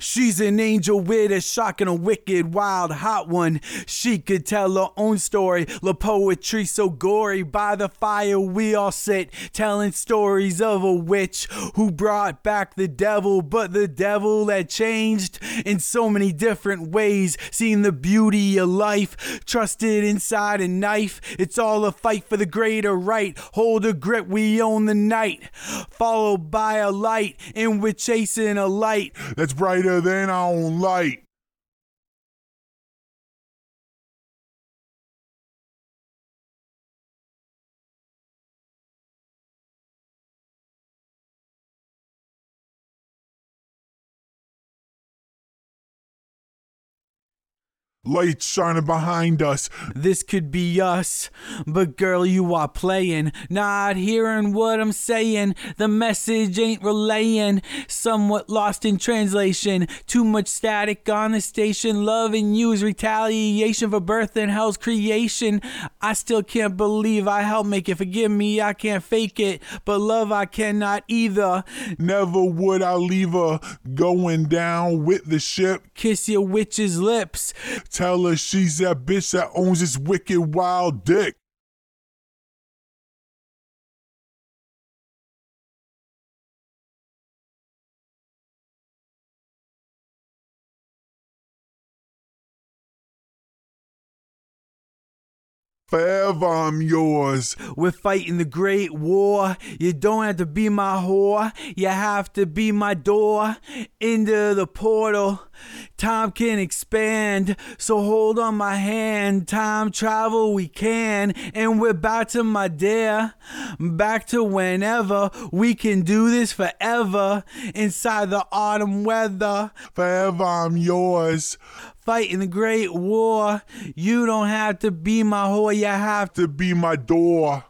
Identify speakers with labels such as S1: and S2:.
S1: She's an angel with a shock and a wicked, wild, hot one. She could tell her own story. La poetry so gory. By the fire we all sit, telling stories of a witch who brought back the devil, but the devil had changed in so many different ways. Seeing the beauty of life, trusted inside a knife. It's all a fight for the greater right. Hold a grip, we own the night. Followed by a light, and we're chasing a light.
S2: That's brighter than our light. Lights shining behind us.
S1: This could be us, but girl, you are playing, not hearing what I'm saying. The message ain't relaying, somewhat lost in translation. Too much static on the station. Loving you is retaliation for birth and hell's creation. I still can't believe I helped make it. Forgive me, I can't fake it, but love I cannot either.
S2: Never would I leave her going down with the ship.
S1: Kiss your witch's lips.
S2: Tell her she's that bitch that owns this wicked wild dick. Forever I'm yours.
S1: We're fighting the great war. You don't have to be my whore. You have to be my door into the portal. Time can expand, so hold on my hand. Time travel we can, and we're back to my dear. Back to whenever we can do this forever inside the autumn weather.
S2: Forever I'm yours.
S1: Fighting the great war. You don't have to be my whore, you have to
S2: To be my door.